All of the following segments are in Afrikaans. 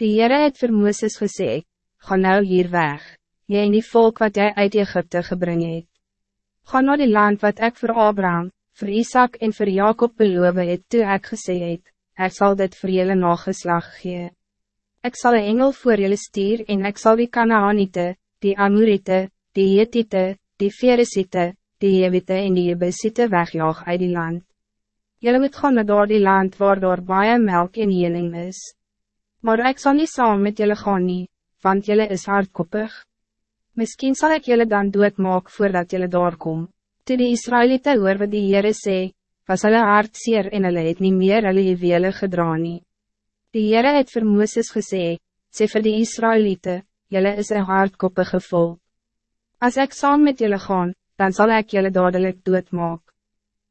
Die Heere het vir Mooses gesê, Ga nou hier weg, jy en die volk wat jy uit Egypte gebring het. Ga naar die land wat ik voor Abraham, voor Isaac en voor Jacob beloof het toe ek gesê het, ek sal dit vir julle nageslag gee. Ek sal een engel voor julle stuur en ek sal die Kanaanite, die Amorite, die Hetite, die Veresite, die Jebite en die Jebusite wegjaag uit die land. Julle moet gaan naar door die land waar daar baie melk en heling is. Maar ik zal niet saam met julle gaan nie, want julle is hardkoppig. Misschien zal ik julle dan doodmaak voordat julle daar kom. Toe die Israëlieten hoor wat die Heere sê, was hulle hartseer en hulle het nie meer hulle juwele gedra nie. Die Heere het vir Mooses gesê, sê vir die Israëlieten, julle is een hardkoppige volk. Als ik saam met jullie gaan, dan zal ik jullie dadelijk doodmaak.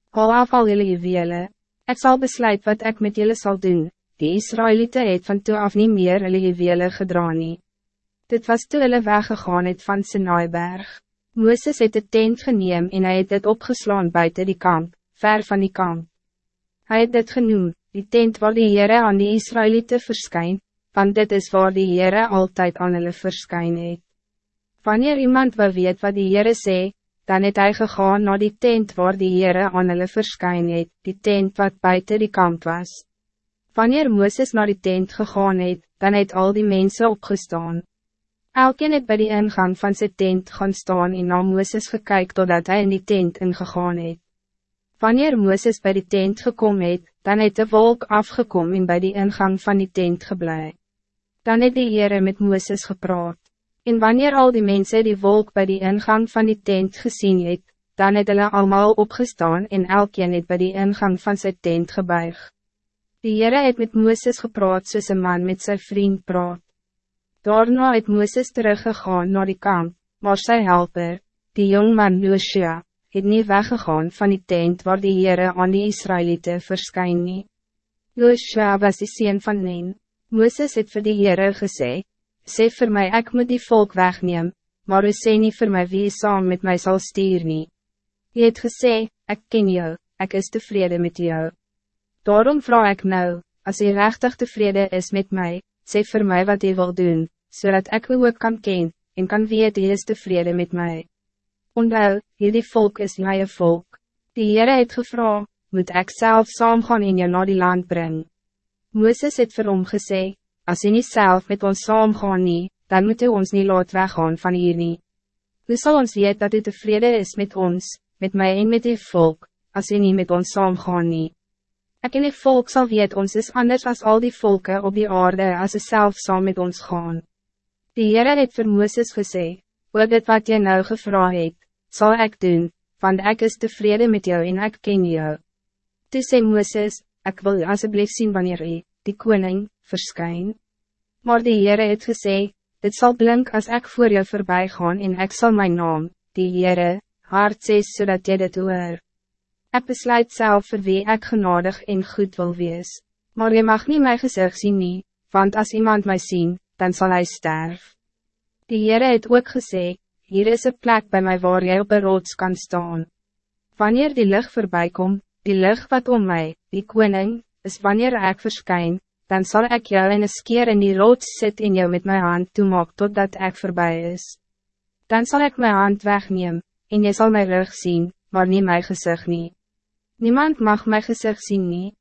Haal af al jullie juwele, ik zal besluit wat ik met jullie zal doen, die Israëlieten het van toe af niet meer hulle juwele gedra nie. Dit was toe hulle weggegaan het van Sinaiberg. Mooses het de tent geneem en hij het dit opgeslaan buiten die kamp, ver van die kamp. Hij het dit genoem, die tent waar die Heere aan die Israëlieten verskyn, want dit is waar die Heere altijd aan hulle verskyn het. Wanneer iemand wil weet wat die Heere sê, dan het hy gegaan naar die tent waar die Heere aan hulle verskyn het, die tent wat buiten die kamp was. Wanneer Mooses naar die tent gegaan het, dan het al die mensen opgestaan. Elkeen het bij die ingang van zijn tent gaan staan en na Mooses gekyk totdat hij in die tent ingegaan het. Wanneer Mooses bij die tent gekomen het, dan het de wolk afgekomen en bij die ingang van die tent geblei. Dan het die Heere met Mooses gepraat. En wanneer al die mensen die wolk bij die ingang van die tent gezien het, dan het hulle allemaal opgestaan en elkeen het bij die ingang van zijn tent gebuig. Die Heere het met Mooses gepraat soos een man met zijn vriend praat. Daarna het Mooses teruggegaan naar die kamp, maar sy helper, die jongman Joshua, het niet weggegaan van die tent waar die Heere aan die Israëlieten verskyn nie. Joshua was die sien van Nen. Mooses het vir die Heere gesê, sê vir mij ik moet die volk wegneem, maar u sê niet voor mij wie saam met mij zal stuur nie. Je het gesê, ik ken jou, ik is tevreden met jou. Daarom vraag ik nou, als u rechtig tevreden is met mij, sê voor mij wat u wil doen, zodat ik u ook kan ken, en kan weet u is tevreden met mij. Onthou, hierdie volk is my volk. Die Heere het gevra, moet ik zelf saam gaan in jou na die land brengen. Mooses het vir hom gesê, als je niet zelf met ons saamgaan nie, dan moet u ons niet laat weggaan van hier nie. Hoe zal ons weet dat u tevreden is met ons, met mij en met die volk, als u niet met ons saamgaan nie? Ek en die volk zal weet ons is anders als al die volken op die aarde als ze zelf saam met ons gaan. Die Heere het vir Mooses gesê, oor dit wat jy nou gevra het, zal ik doen, want ik is tevreden met jou en ik ken jou. Toe sê Mooses, ek wil asseblief zien wanneer u, die koning, verskyn. Maar die Heere het gesê, dit zal blink als ik voor jou voorbij gaan en ik zal mijn naam, die Heere, hard sê zodat jy dit hoor. Ek besluit zelf voor wie ik genadig en goed wil wees, maar je mag niet mijn gezicht zien nie, want als iemand mij zien, dan zal hij sterven. Die Heere het ook gesê, hier is een plek bij mij waar jij op een rots kan staan. Wanneer die lucht voorbij komt, die lucht wat om mij, die koning, is wanneer ik verschijn, dan zal ik jou in een skeer in die rots sit en jou met mijn hand toemaak totdat ik voorbij is. Dan zal ik mijn hand wegneem, en je zal mijn rug zien, maar niet mijn gezicht niet. Niemand mag mijn gezicht zien niet.